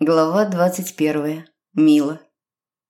Глава 21. Мила.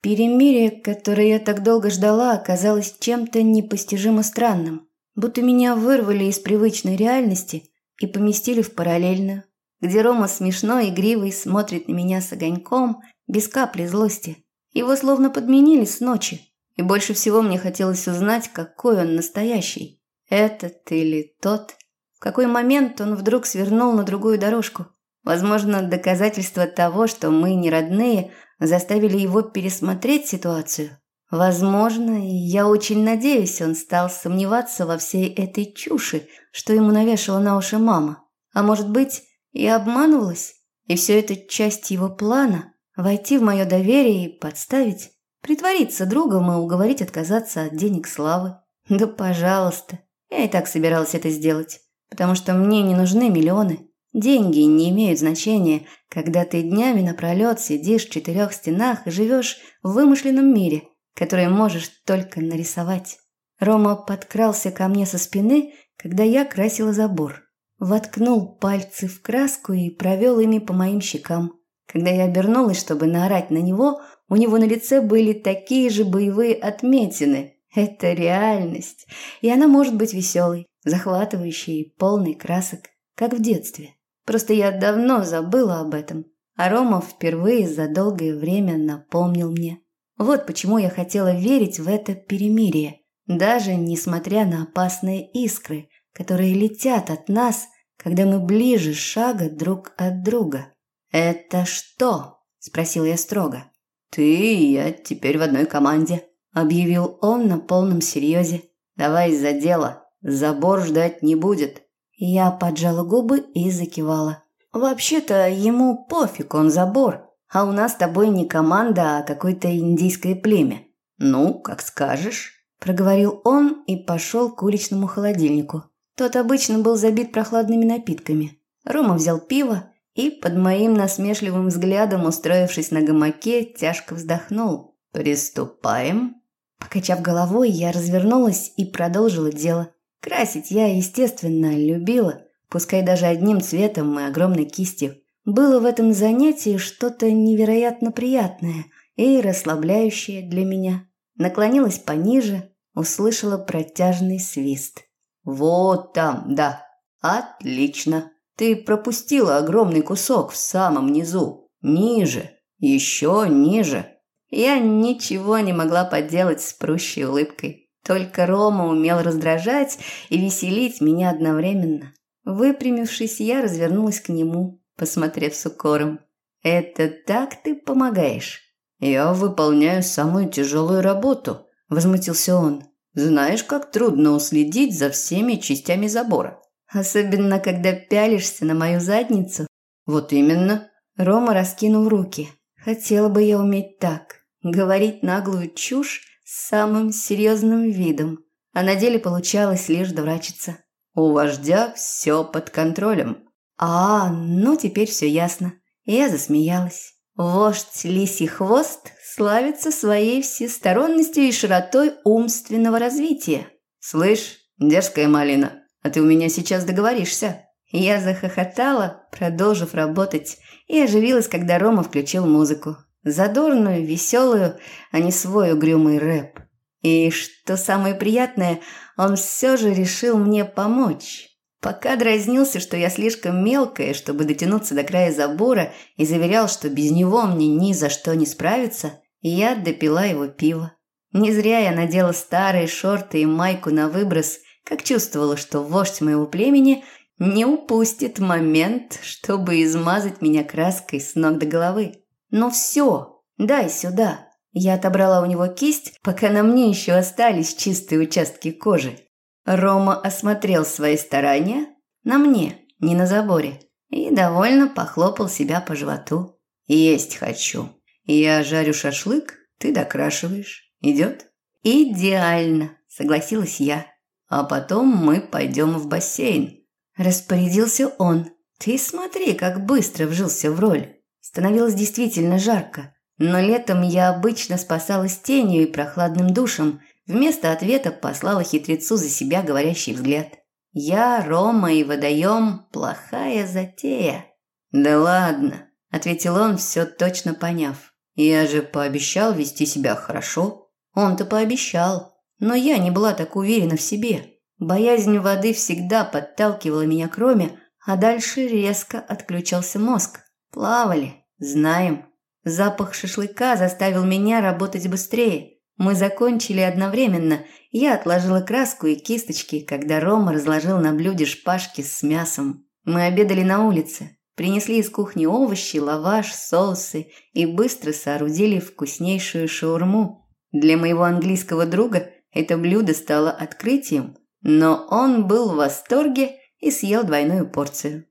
Перемирие, которое я так долго ждала, оказалось чем-то непостижимо странным. Будто меня вырвали из привычной реальности и поместили в параллельную, где Рома смешно и игривый смотрит на меня с огоньком, без капли злости. Его словно подменили с ночи. И больше всего мне хотелось узнать, какой он настоящий. Этот или тот. В какой момент он вдруг свернул на другую дорожку – Возможно, доказательство того, что мы не родные, заставили его пересмотреть ситуацию. Возможно, и я очень надеюсь, он стал сомневаться во всей этой чуши, что ему навешала на уши мама. А может быть, я обманывалась, и все это часть его плана – войти в мое доверие и подставить, притвориться другом и уговорить отказаться от денег славы. Да пожалуйста, я и так собиралась это сделать, потому что мне не нужны миллионы. Деньги не имеют значения, когда ты днями напролет сидишь в четырех стенах и живешь в вымышленном мире, который можешь только нарисовать. Рома подкрался ко мне со спины, когда я красила забор. Воткнул пальцы в краску и провел ими по моим щекам. Когда я обернулась, чтобы наорать на него, у него на лице были такие же боевые отметины. Это реальность, и она может быть веселой, захватывающей и полной красок, как в детстве. Просто я давно забыла об этом, а Рома впервые за долгое время напомнил мне. Вот почему я хотела верить в это перемирие, даже несмотря на опасные искры, которые летят от нас, когда мы ближе шага друг от друга. «Это что?» – спросил я строго. «Ты и я теперь в одной команде», – объявил он на полном серьезе. «Давай за дело. Забор ждать не будет. Я поджала губы и закивала. «Вообще-то ему пофиг, он забор. А у нас с тобой не команда, а какое-то индийское племя». «Ну, как скажешь», – проговорил он и пошел к уличному холодильнику. Тот обычно был забит прохладными напитками. Рома взял пиво и, под моим насмешливым взглядом, устроившись на гамаке, тяжко вздохнул. «Приступаем?» Покачав головой, я развернулась и продолжила дело. Красить я, естественно, любила, пускай даже одним цветом и огромной кистью. Было в этом занятии что-то невероятно приятное и расслабляющее для меня. Наклонилась пониже, услышала протяжный свист. «Вот там, да. Отлично. Ты пропустила огромный кусок в самом низу. Ниже. Еще ниже». Я ничего не могла поделать с прущей улыбкой. Только Рома умел раздражать и веселить меня одновременно. Выпрямившись, я развернулась к нему, посмотрев с укором. «Это так ты помогаешь?» «Я выполняю самую тяжелую работу», – возмутился он. «Знаешь, как трудно уследить за всеми частями забора?» «Особенно, когда пялишься на мою задницу». «Вот именно». Рома раскинул руки. «Хотела бы я уметь так. Говорить наглую чушь с самым серьезным видом, а на деле получалось лишь дурачиться. У вождя все под контролем. А, ну теперь все ясно. Я засмеялась. Вождь Лисий Хвост славится своей всесторонностью и широтой умственного развития. Слышь, дерзкая малина, а ты у меня сейчас договоришься. Я захохотала, продолжив работать, и оживилась, когда Рома включил музыку. Задорную, веселую, а не свой угрюмый рэп. И что самое приятное, он все же решил мне помочь. Пока дразнился, что я слишком мелкая, чтобы дотянуться до края забора, и заверял, что без него мне ни за что не справиться, я допила его пиво. Не зря я надела старые шорты и майку на выброс, как чувствовала, что вождь моего племени не упустит момент, чтобы измазать меня краской с ног до головы. «Ну все, дай сюда». Я отобрала у него кисть, пока на мне еще остались чистые участки кожи. Рома осмотрел свои старания на мне, не на заборе, и довольно похлопал себя по животу. «Есть хочу. Я жарю шашлык, ты докрашиваешь. Идет?» «Идеально», – согласилась я. «А потом мы пойдем в бассейн». Распорядился он. «Ты смотри, как быстро вжился в роль». Становилось действительно жарко, но летом я обычно спасалась тенью и прохладным душем. Вместо ответа послала хитрецу за себя говорящий взгляд. Я, Рома и водоем – плохая затея. Да ладно, – ответил он, все точно поняв. «Я же пообещал вести себя хорошо». Он-то пообещал, но я не была так уверена в себе. Боязнь воды всегда подталкивала меня к Роме, а дальше резко отключался мозг. Плавали, знаем. Запах шашлыка заставил меня работать быстрее. Мы закончили одновременно. Я отложила краску и кисточки, когда Рома разложил на блюде шпажки с мясом. Мы обедали на улице, принесли из кухни овощи, лаваш, соусы и быстро соорудили вкуснейшую шаурму. Для моего английского друга это блюдо стало открытием, но он был в восторге и съел двойную порцию.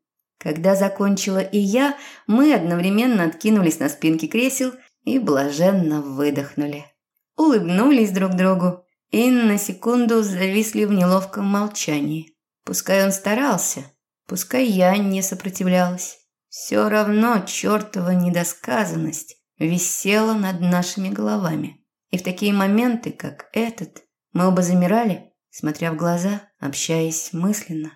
Когда закончила и я, мы одновременно откинулись на спинки кресел и блаженно выдохнули улыбнулись друг другу и на секунду зависли в неловком молчании. Пускай он старался, пускай я не сопротивлялась. Все равно чертова недосказанность висела над нашими головами. И в такие моменты, как этот, мы оба замирали, смотря в глаза, общаясь мысленно.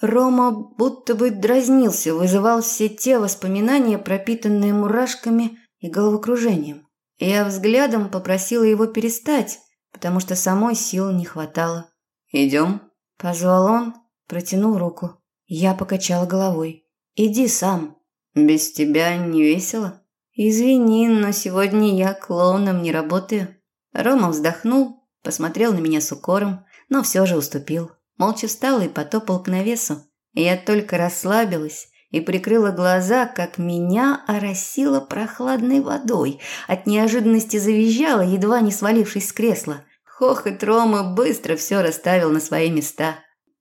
Рома будто бы дразнился, вызывал все те воспоминания, пропитанные мурашками и головокружением. Я взглядом попросила его перестать, потому что самой сил не хватало. «Идем?» – позвал он, протянул руку. Я покачала головой. «Иди сам». «Без тебя не весело?» «Извини, но сегодня я клоуном не работаю». Рома вздохнул, посмотрел на меня с укором, но все же уступил. Молча встал и потопал к навесу. Я только расслабилась и прикрыла глаза, как меня оросило прохладной водой. От неожиданности завизжала, едва не свалившись с кресла. Хохот Ромы быстро все расставил на свои места.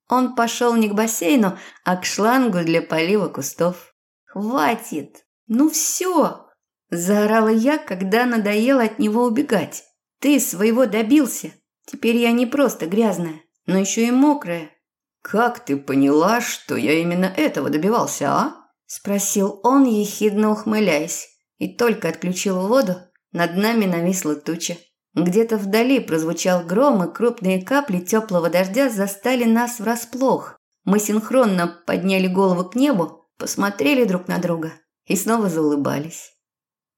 Он пошел не к бассейну, а к шлангу для полива кустов. «Хватит! Ну все!» – заорала я, когда надоело от него убегать. «Ты своего добился. Теперь я не просто грязная, но еще и мокрая. «Как ты поняла, что я именно этого добивался, а?» – спросил он, ехидно ухмыляясь. И только отключил воду, над нами нависла туча. Где-то вдали прозвучал гром, и крупные капли теплого дождя застали нас врасплох. Мы синхронно подняли голову к небу, посмотрели друг на друга и снова заулыбались.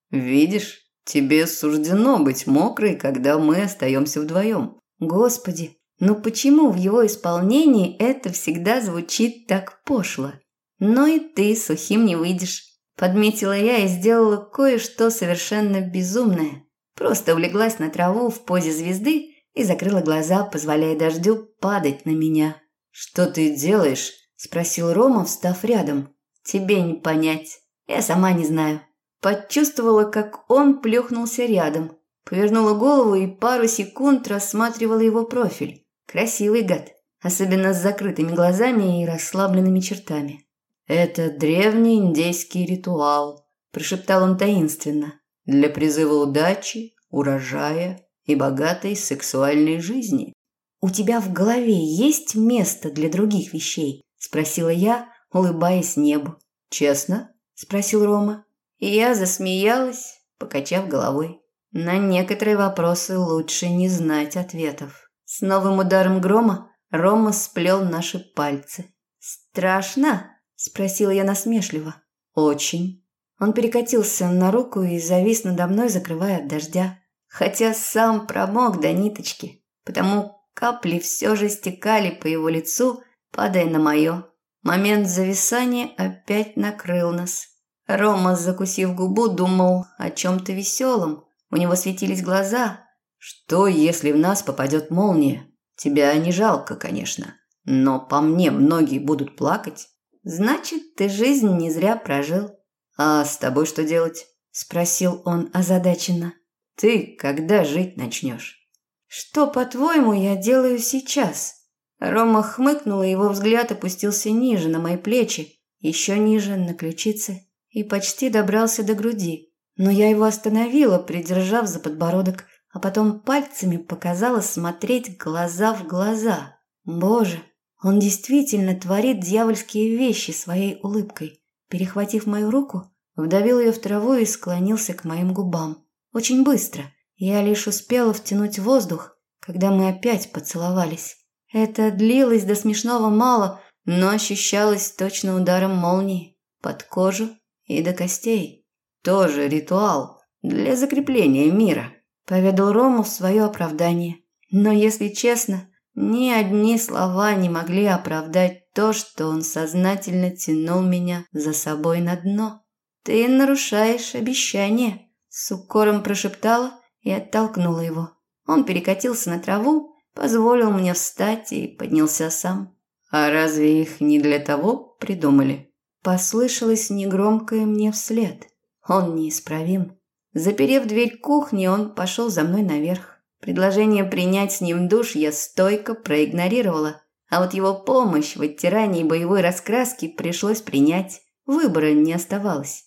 «Видишь, тебе суждено быть мокрой, когда мы остаемся вдвоем». «Господи, но почему в его исполнении это всегда звучит так пошло? Но и ты сухим не выйдешь. Подметила я и сделала кое-что совершенно безумное. Просто улеглась на траву в позе звезды и закрыла глаза, позволяя дождю падать на меня. «Что ты делаешь?» – спросил Рома, встав рядом. «Тебе не понять. Я сама не знаю». Почувствовала, как он плюхнулся рядом. Повернула голову и пару секунд рассматривала его профиль. Красивый гад, особенно с закрытыми глазами и расслабленными чертами. «Это древний индейский ритуал», – прошептал он таинственно, – «для призыва удачи, урожая и богатой сексуальной жизни». «У тебя в голове есть место для других вещей?» – спросила я, улыбаясь небу. «Честно?» – спросил Рома. И я засмеялась, покачав головой. На некоторые вопросы лучше не знать ответов. С новым ударом грома Рома сплел наши пальцы. «Страшно?» – спросила я насмешливо. «Очень». Он перекатился на руку и завис надо мной, закрывая от дождя. Хотя сам промок до ниточки, потому капли все же стекали по его лицу, падая на мое. Момент зависания опять накрыл нас. Рома, закусив губу, думал о чем-то веселом. У него светились глаза, что, если в нас попадет молния? Тебя не жалко, конечно, но по мне многие будут плакать. Значит, ты жизнь не зря прожил. А с тобой что делать? Спросил он озадаченно. Ты когда жить начнешь? Что, по-твоему, я делаю сейчас? Рома хмыкнул, и его взгляд опустился ниже, на мои плечи, еще ниже, на ключицы, и почти добрался до груди. Но я его остановила, придержав за подбородок – а потом пальцами показала смотреть глаза в глаза. Боже, он действительно творит дьявольские вещи своей улыбкой. Перехватив мою руку, вдавил ее в траву и склонился к моим губам. Очень быстро. Я лишь успела втянуть воздух, когда мы опять поцеловались. Это длилось до смешного мало, но ощущалось точно ударом молнии под кожу и до костей. Тоже ритуал для закрепления мира, поведал Рому в свое оправдание. Но если честно, ни одни слова не могли оправдать то, что он сознательно тянул меня за собой на дно. Ты нарушаешь обещание, с укором прошептала и оттолкнула его. Он перекатился на траву, позволил мне встать и поднялся сам. А разве их не для того придумали? Послышалось негромкое мне вслед. Он неисправим. Заперев дверь кухни, он пошел за мной наверх. Предложение принять с ним душ я стойко проигнорировала. А вот его помощь в оттирании боевой раскраски пришлось принять. Выбора не оставалось.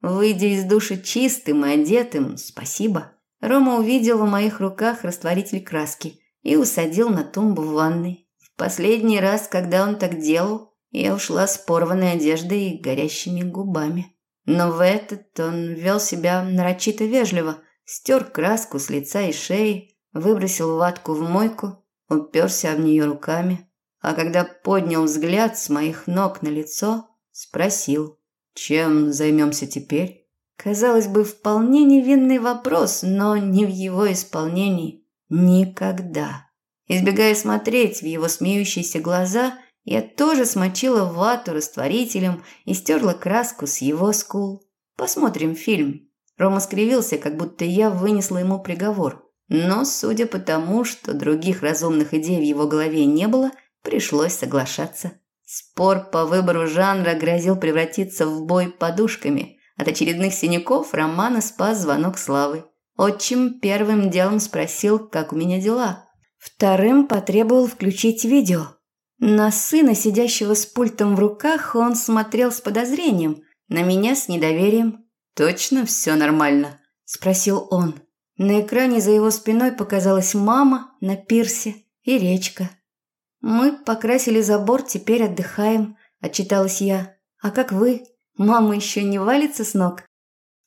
Выйдя из душа чистым и одетым, спасибо, Рома увидел в моих руках растворитель краски и усадил на тумбу в ванной. В последний раз, когда он так делал, я ушла с порванной одеждой и горящими губами. Но в этот он вел себя нарочито вежливо, стер краску с лица и шеи, выбросил ватку в мойку, уперся в нее руками, а когда поднял взгляд с моих ног на лицо, спросил, чем займемся теперь? Казалось бы, вполне невинный вопрос, но не в его исполнении. Никогда. Избегая смотреть в его смеющиеся глаза, я тоже смочила вату растворителем и стерла краску с его скул. Посмотрим фильм. Рома скривился, как будто я вынесла ему приговор. Но, судя по тому, что других разумных идей в его голове не было, пришлось соглашаться. Спор по выбору жанра грозил превратиться в бой подушками. От очередных синяков Романа спас звонок Славы. Отчим первым делом спросил, как у меня дела. Вторым потребовал включить видео. На сына, сидящего с пультом в руках, он смотрел с подозрением, на меня с недоверием. «Точно все нормально?» – спросил он. На экране за его спиной показалась мама на пирсе и речка. «Мы покрасили забор, теперь отдыхаем», – отчиталась я. «А как вы? Мама еще не валится с ног?»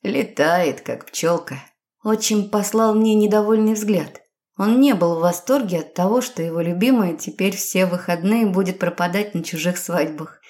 «Летает, как пчелка». Отчим послал мне недовольный взгляд. Он не был в восторге от того, что его любимая теперь все выходные будет пропадать на чужих свадьбах.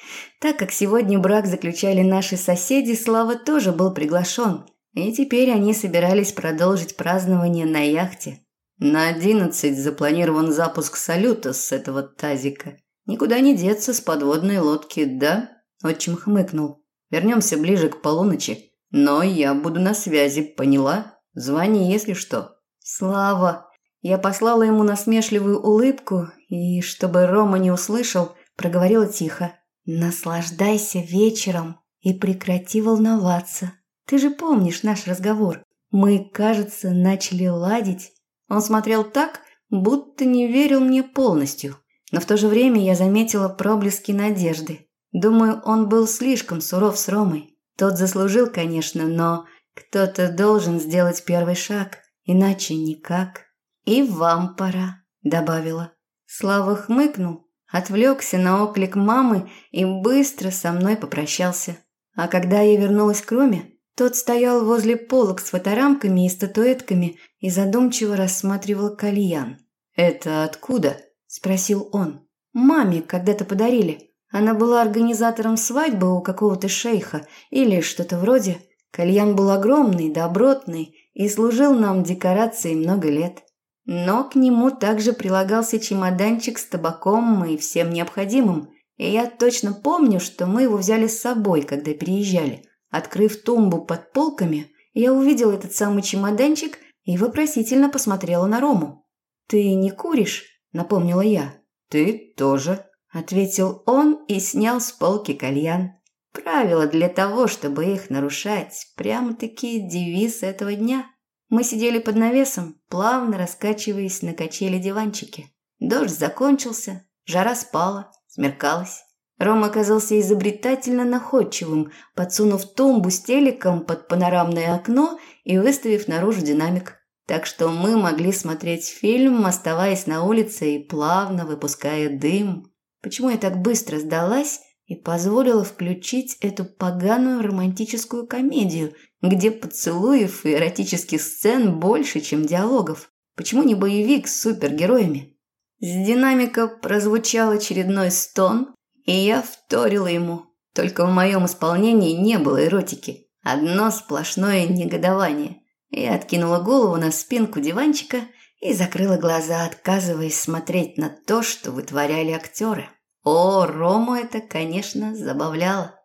Так как сегодня брак заключали наши соседи, Слава тоже был приглашен. И теперь они собирались продолжить празднование на яхте. На одиннадцать запланирован запуск салюта с этого тазика. Никуда не деться с подводной лодки, да? Отчим хмыкнул. Вернемся ближе к полуночи. Но я буду на связи, поняла? Звони, если что. Слава. Я послала ему насмешливую улыбку и, чтобы Рома не услышал, проговорила тихо. Наслаждайся вечером и прекрати волноваться. Ты же помнишь наш разговор. Мы, кажется, начали ладить он смотрел так, будто не верил мне полностью. Но в то же время я заметила проблески надежды. Думаю, он был слишком суров с Ромой. Тот заслужил, конечно, но кто-то должен сделать первый шаг, иначе никак. «И вам пора», – добавила. Слава хмыкнул, отвлекся на оклик мамы и быстро со мной попрощался. А когда я вернулась к Роме, тот стоял возле полок с фоторамками и статуэтками и задумчиво рассматривал кальян. «Это откуда?» – спросил он. «Маме когда-то подарили. Она была организатором свадьбы у какого-то шейха или что-то вроде. Кальян был огромный, добротный и служил нам декорацией много лет. Но к нему также прилагался чемоданчик с табаком и всем необходимым. И я точно помню, что мы его взяли с собой, когда переезжали. Открыв тумбу под полками, я увидела этот самый чемоданчик и вопросительно посмотрела на Рому. «Ты не куришь?» – напомнила я. «Ты тоже», – ответил он и снял с полки кальян. Правила для того, чтобы их нарушать, прямо-таки девиз этого дня. Мы сидели под навесом, плавно раскачиваясь на качели диванчике. Дождь закончился, жара спала, смеркалось. Рома оказался изобретательно находчивым, подсунув тумбу с телеком под панорамное окно и выставив наружу динамик. Так что мы могли смотреть фильм, оставаясь на улице и плавно выпуская дым. Почему я так быстро сдалась и позволила включить эту поганую романтическую комедию, где поцелуев и эротических сцен больше, чем диалогов? Почему не боевик с супергероями? С динамика прозвучал очередной стон, и я вторила ему. Только в моем исполнении не было эротики. Одно сплошное негодование. Я откинула голову на спинку диванчика и закрыла глаза, отказываясь смотреть на то, что вытворяли актеры. О, Рому это, конечно, забавляло.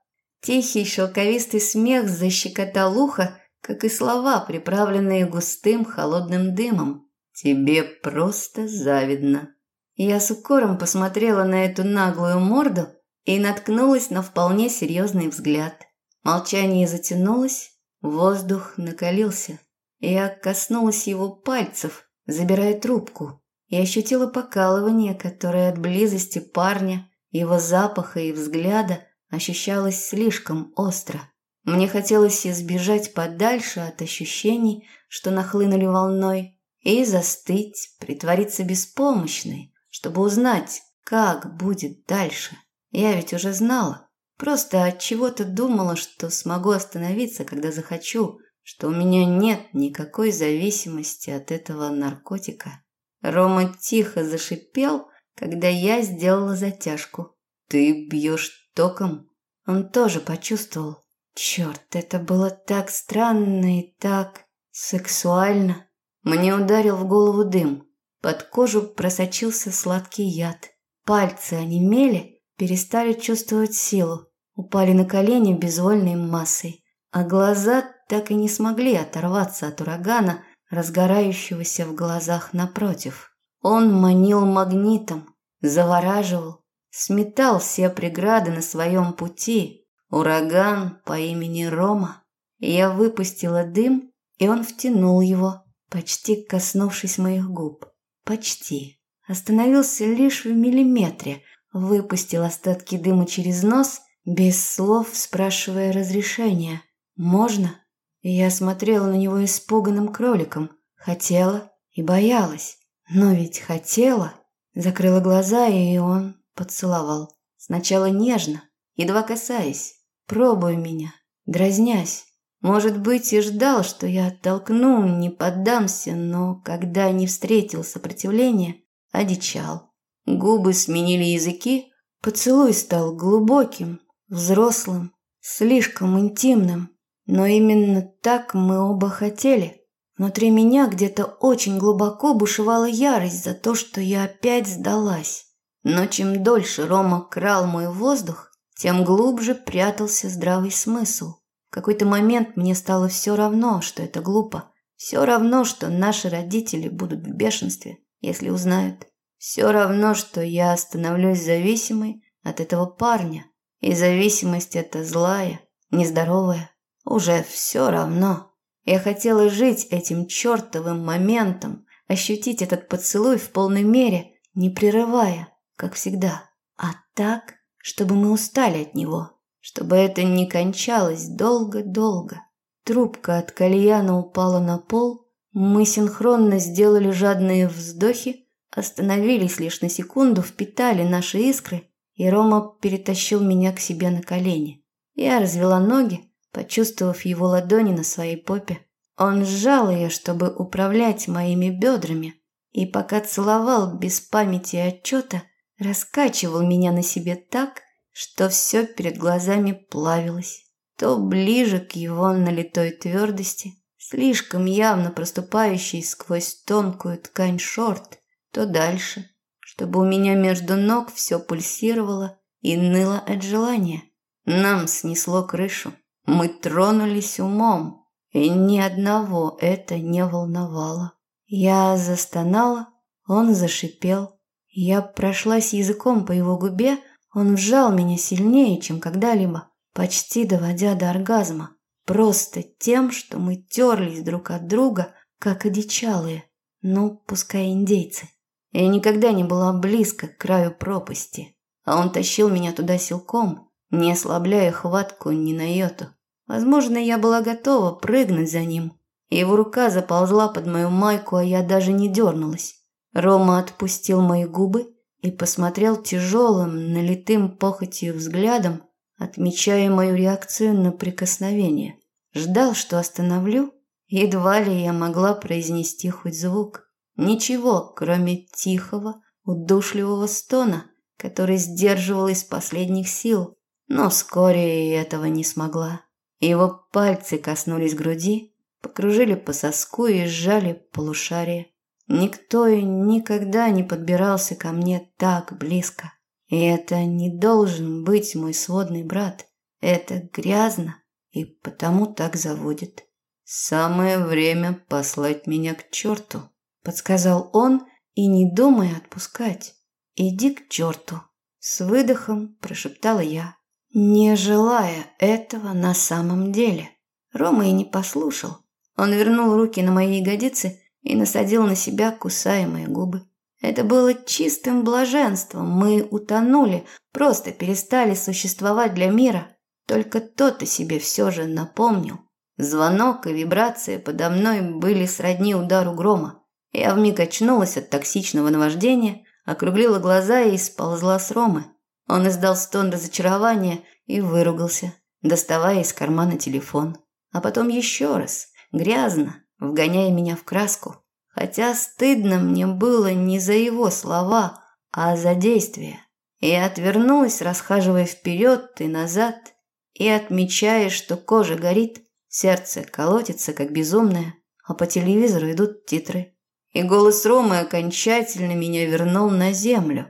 Тихий шелковистый смех защекотал ухо, как и слова, приправленные густым холодным дымом. «Тебе просто завидно». Я с укором посмотрела на эту наглую морду и наткнулась на вполне серьезный взгляд. Молчание затянулось, воздух накалился. Я коснулась его пальцев, забирая трубку, и ощутила покалывание, которое от близости парня, его запаха и взгляда ощущалось слишком остро. Мне хотелось избежать подальше от ощущений, что нахлынули волной, и застыть, притвориться беспомощной, чтобы узнать, как будет дальше. Я ведь уже знала, просто от чего-то думала, что смогу остановиться, когда захочу, что у меня нет никакой зависимости от этого наркотика. Рома тихо зашипел, когда я сделала затяжку. «Ты бьешь током?» Он тоже почувствовал. Черт, это было так странно и так сексуально. Мне ударил в голову дым. Под кожу просочился сладкий яд. Пальцы онемели, перестали чувствовать силу, упали на колени безвольной массой, а глаза так и не смогли оторваться от урагана, разгорающегося в глазах напротив. Он манил магнитом, завораживал, сметал все преграды на своем пути. Ураган по имени Рома. Я выпустила дым, и он втянул его, почти коснувшись моих губ. Почти. Остановился лишь в миллиметре, выпустил остатки дыма через нос, без слов спрашивая разрешения. «Можно?» Я смотрела на него испуганным кроликом. Хотела и боялась. Но ведь хотела. Закрыла глаза, и он поцеловал. Сначала нежно, едва касаясь, пробуя меня, дразнясь. Может быть, и ждал, что я оттолкну, не поддамся, но когда не встретил сопротивления, одичал. Губы сменили языки, поцелуй стал глубоким, взрослым, слишком интимным. Но именно так мы оба хотели. Внутри меня где-то очень глубоко бушевала ярость за то, что я опять сдалась. Но чем дольше Рома крал мой воздух, тем глубже прятался здравый смысл. В какой-то момент мне стало все равно, что это глупо. Все равно, что наши родители будут в бешенстве, если узнают. Все равно, что я становлюсь зависимой от этого парня. И зависимость эта злая, нездоровая. Уже все равно. Я хотела жить этим чертовым моментом, ощутить этот поцелуй в полной мере, не прерывая, как всегда, а так, чтобы мы устали от него, чтобы это не кончалось долго-долго. Трубка от кальяна упала на пол, мы синхронно сделали жадные вздохи, остановились лишь на секунду, впитали наши искры, и Рома перетащил меня к себе на колени. Я развела ноги, почувствовав его ладони на своей попе. Он сжал ее, чтобы управлять моими бедрами, и пока целовал без памяти отчета, раскачивал меня на себе так, что все перед глазами плавилось. То ближе к его налитой твердости, слишком явно проступающей сквозь тонкую ткань шорт, то дальше, чтобы у меня между ног все пульсировало и ныло от желания. Нам снесло крышу. Мы тронулись умом, и ни одного это не волновало. Я застонала, он зашипел. Я прошлась языком по его губе, он вжал меня сильнее, чем когда-либо, почти доводя до оргазма. Просто тем, что мы терлись друг от друга, как одичалые, ну, пускай индейцы. Я никогда не была близко к краю пропасти, а он тащил меня туда силком, не ослабляя хватку ни на йоту. Возможно, я была готова прыгнуть за ним. Его рука заползла под мою майку, а я даже не дернулась. Рома отпустил мои губы и посмотрел тяжелым, налитым похотью взглядом, отмечая мою реакцию на прикосновение. Ждал, что остановлю. Едва ли я могла произнести хоть звук. Ничего, кроме тихого, удушливого стона, который сдерживал из последних сил, но вскоре и этого не смогла. Его пальцы коснулись груди, покружили по соску и сжали полушарие. Никто и никогда не подбирался ко мне так близко. И это не должен быть мой сводный брат. Это грязно и потому так заводит. Самое время послать меня к черту, подсказал он и не думая отпускать. Иди к черту, с выдохом прошептала я, не желая этого на самом деле. Рома и не послушал. Он вернул руки на мои ягодицы и насадил на себя кусаемые губы. Это было чистым блаженством. Мы утонули, просто перестали существовать для мира. Только тот о себе все же напомнил. Звонок и вибрация подо мной были сродни удару грома. Я вмиг очнулась от токсичного наваждения, округлила глаза и сползла с Ромы. Он издал стон разочарования и выругался, доставая из кармана телефон. А потом еще раз, грязно, вгоняя меня в краску. Хотя стыдно мне было не за его слова, а за действия. Я отвернулась, расхаживая вперед и назад, и отмечая, что кожа горит, сердце колотится, как безумное, а по телевизору идут титры. И голос Ромы окончательно меня вернул на землю.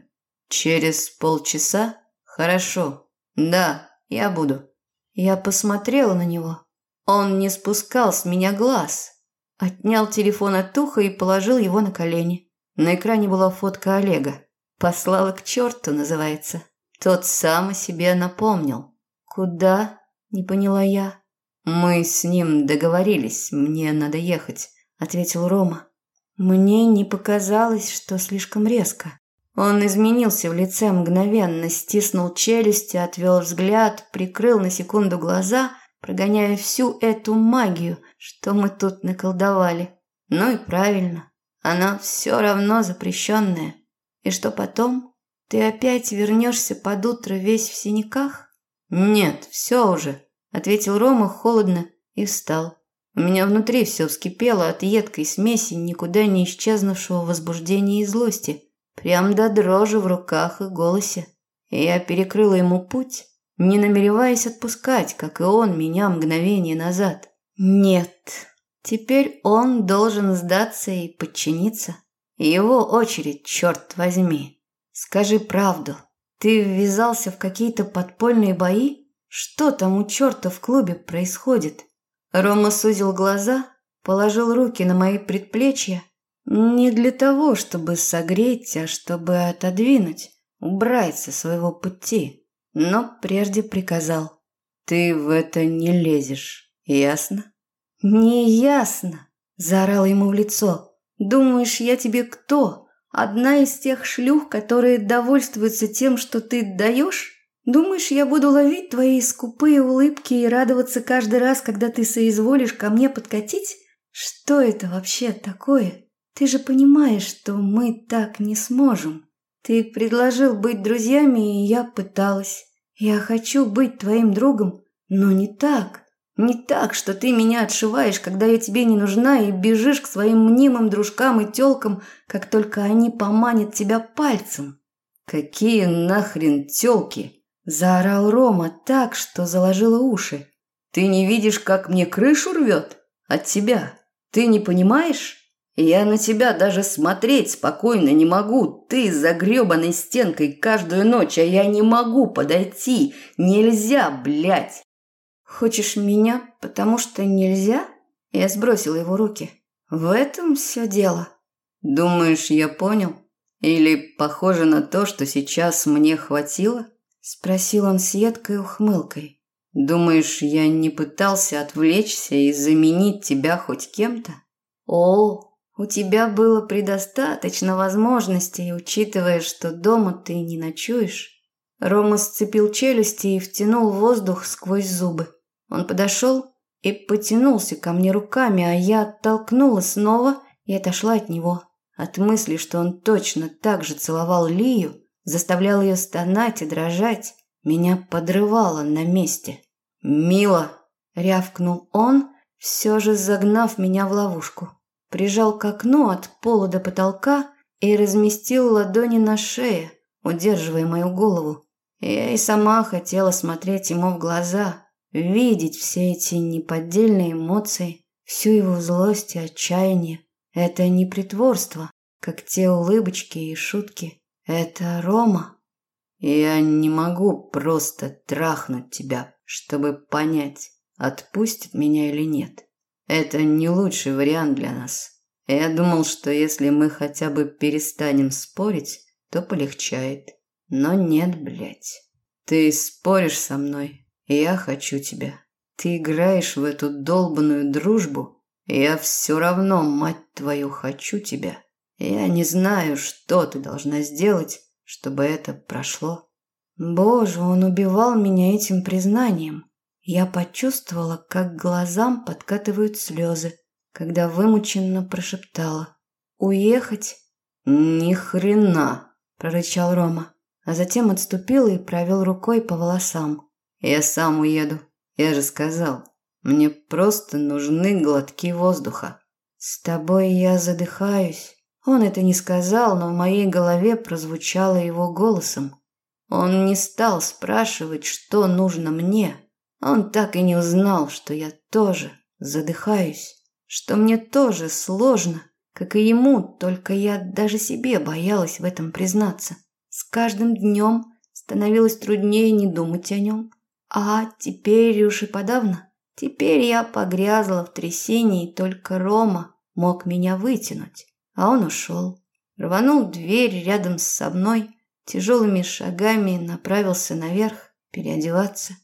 Через полчаса? Хорошо. Да, я буду. Я посмотрела на него. Он не спускал с меня глаз, Отнял телефон от уха и положил его на колени. На экране была фотка Олега. «Послала к черту» называется. Тот сам о себе напомнил. «Куда?» – не поняла я. «Мы с ним договорились, мне надо ехать», – ответил Рома. Мне не показалось, что слишком резко. Он изменился в лице мгновенно, стиснул челюсти, отвел взгляд, прикрыл на секунду глаза прогоняя всю эту магию, что мы тут наколдовали. Ну и правильно, она все равно запрещенная. И что потом? Ты опять вернешься под утро весь в синяках? Нет, все уже, ответил Рома холодно и встал. У меня внутри все вскипело от едкой смеси никуда не исчезнувшего возбуждения и злости, прям до дрожи в руках и голосе. Я перекрыла ему путь, не намереваясь отпускать, как и он меня мгновение назад. Нет, теперь он должен сдаться и подчиниться. Его очередь, черт возьми. Скажи правду. Ты ввязался в какие-то подпольные бои? Что там у черта в клубе происходит? Рома сузил глаза, положил руки на мои предплечья. Не для того, чтобы согреть, а чтобы отодвинуть, убрать со своего пути но прежде приказал. «Ты в это не лезешь, ясно?» «Не ясно!» – заорал ему в лицо. «Думаешь, я тебе кто? Одна из тех шлюх, которые довольствуются тем, что ты даешь? Думаешь, я буду ловить твои скупые улыбки и радоваться каждый раз, когда ты соизволишь ко мне подкатить? Что это вообще такое? Ты же понимаешь, что мы так не сможем». Ты предложил быть друзьями, и я пыталась. Я хочу быть твоим другом, но не так. Не так, что ты меня отшиваешь, когда я тебе не нужна, и бежишь к своим мнимым дружкам и тёлкам, как только они поманят тебя пальцем. Какие нахрен тёлки? Заорал Рома так, что заложило уши. Ты не видишь, как мне крышу рвет? От тебя. Ты не понимаешь? Я на тебя даже смотреть спокойно не могу. Ты за грёбаной стенкой каждую ночь, а я не могу подойти. Нельзя, блядь. Хочешь меня, потому что нельзя? Я сбросила его руки. В этом все дело. Думаешь, я понял? Или похоже на то, что сейчас мне хватило? Спросил он с едкой ухмылкой. Думаешь, я не пытался отвлечься и заменить тебя хоть кем-то? О, у тебя было предостаточно возможностей, учитывая, что дома ты не ночуешь. Рома сцепил челюсти и втянул воздух сквозь зубы. Он подошел и потянулся ко мне руками, а я оттолкнула снова и отошла от него. От мысли, что он точно так же целовал Лию, заставлял ее стонать и дрожать, меня подрывало на месте. «Мила!» – рявкнул он, все же загнав меня в ловушку прижал к окну от пола до потолка и разместил ладони на шее, удерживая мою голову. Я и сама хотела смотреть ему в глаза, видеть все эти неподдельные эмоции, всю его злость и отчаяние. Это не притворство, как те улыбочки и шутки. Это Рома. Я не могу просто трахнуть тебя, чтобы понять, отпустит меня или нет. Это не лучший вариант для нас. Я думал, что если мы хотя бы перестанем спорить, то полегчает. Но нет, блядь. Ты споришь со мной, я хочу тебя. Ты играешь в эту долбанную дружбу, я все равно, мать твою, хочу тебя. Я не знаю, что ты должна сделать, чтобы это прошло. Боже, он убивал меня этим признанием. Я почувствовала, как глазам подкатывают слезы, когда вымученно прошептала. «Уехать?» «Ни хрена!» – прорычал Рома, а затем отступил и провел рукой по волосам. «Я сам уеду. Я же сказал, мне просто нужны глотки воздуха». «С тобой я задыхаюсь». Он это не сказал, но в моей голове прозвучало его голосом. Он не стал спрашивать, что нужно мне. Он так и не узнал, что я тоже задыхаюсь, что мне тоже сложно, как и ему, только я даже себе боялась в этом признаться. С каждым днем становилось труднее не думать о нем. А теперь уж и подавно. Теперь я погрязла в трясине, и только Рома мог меня вытянуть. А он ушел. Рванул дверь рядом со мной, тяжелыми шагами направился наверх переодеваться.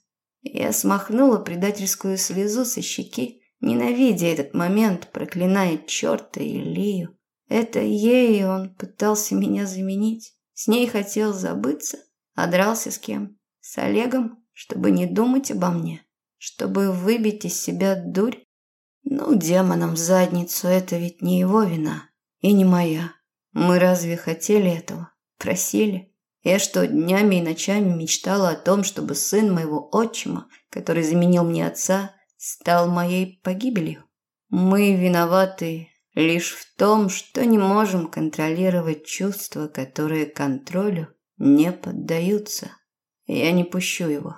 Я смахнула предательскую слезу со щеки, ненавидя этот момент, проклиная черта и Лию. Это ей он пытался меня заменить. С ней хотел забыться, а дрался с кем? С Олегом, чтобы не думать обо мне, чтобы выбить из себя дурь. Ну, демонам задницу, это ведь не его вина и не моя. Мы разве хотели этого? Просили? Я что, днями и ночами мечтала о том, чтобы сын моего отчима, который заменил мне отца, стал моей погибелью? Мы виноваты лишь в том, что не можем контролировать чувства, которые контролю не поддаются. Я не пущу его.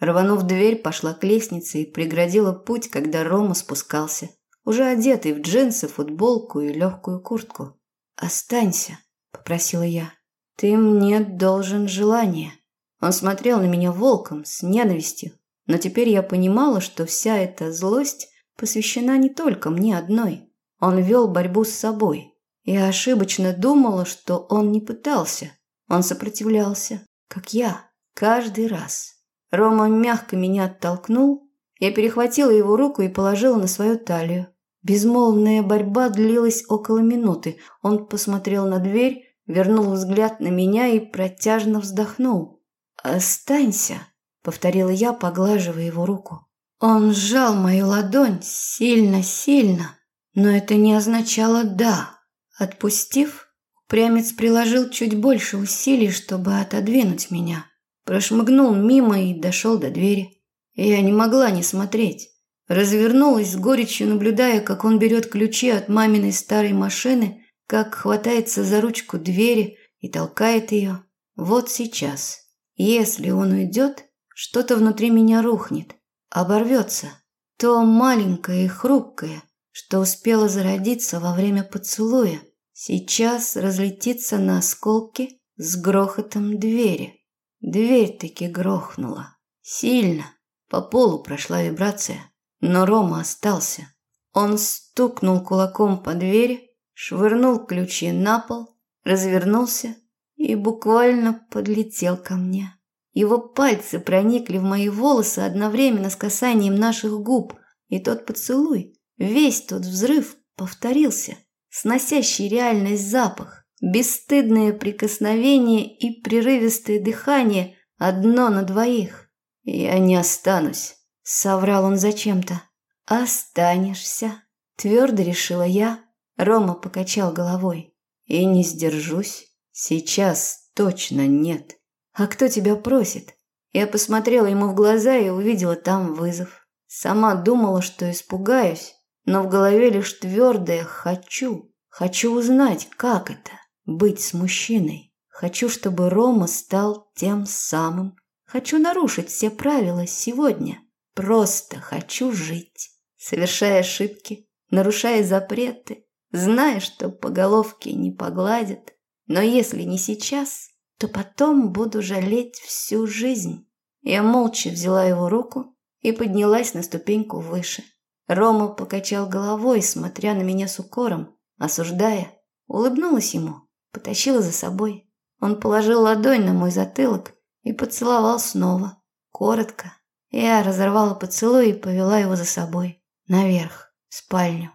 Рванув дверь, пошла к лестнице и преградила путь, когда Рома спускался, уже одетый в джинсы, футболку и легкую куртку. «Останься», – попросила я. Ты мне должен желание. Он смотрел на меня волком, с ненавистью. Но теперь я понимала, что вся эта злость посвящена не только мне одной. Он вел борьбу с собой. Я ошибочно думала, что он не пытался. Он сопротивлялся, как я, каждый раз. Рома мягко меня оттолкнул. Я перехватила его руку и положила на свою талию. Безмолвная борьба длилась около минуты. Он посмотрел на дверь, вернул взгляд на меня и протяжно вздохнул. «Останься», — повторила я, поглаживая его руку. Он сжал мою ладонь сильно-сильно, но это не означало «да». Отпустив, упрямец приложил чуть больше усилий, чтобы отодвинуть меня. Прошмыгнул мимо и дошел до двери. Я не могла не смотреть. Развернулась с горечью, наблюдая, как он берет ключи от маминой старой машины как хватается за ручку двери и толкает ее. Вот сейчас. Если он уйдет, что-то внутри меня рухнет, оборвется. То маленькое и хрупкое, что успело зародиться во время поцелуя, сейчас разлетится на осколки с грохотом двери. Дверь таки грохнула. Сильно. По полу прошла вибрация. Но Рома остался. Он стукнул кулаком по двери, швырнул ключи на пол, развернулся и буквально подлетел ко мне. Его пальцы проникли в мои волосы одновременно с касанием наших губ, и тот поцелуй, весь тот взрыв повторился, сносящий реальность запах, бесстыдное прикосновение и прерывистое дыхание одно на двоих. «Я не останусь», — соврал он зачем-то. «Останешься», — твердо решила я, Рома покачал головой. И не сдержусь. Сейчас точно нет. А кто тебя просит? Я посмотрела ему в глаза и увидела там вызов. Сама думала, что испугаюсь, но в голове лишь твердое «хочу». Хочу узнать, как это – быть с мужчиной. Хочу, чтобы Рома стал тем самым. Хочу нарушить все правила сегодня. Просто хочу жить, совершая ошибки, нарушая запреты, зная, что по головке не погладят. Но если не сейчас, то потом буду жалеть всю жизнь. Я молча взяла его руку и поднялась на ступеньку выше. Рома покачал головой, смотря на меня с укором, осуждая. Улыбнулась ему, потащила за собой. Он положил ладонь на мой затылок и поцеловал снова, коротко. Я разорвала поцелуй и повела его за собой, наверх, в спальню.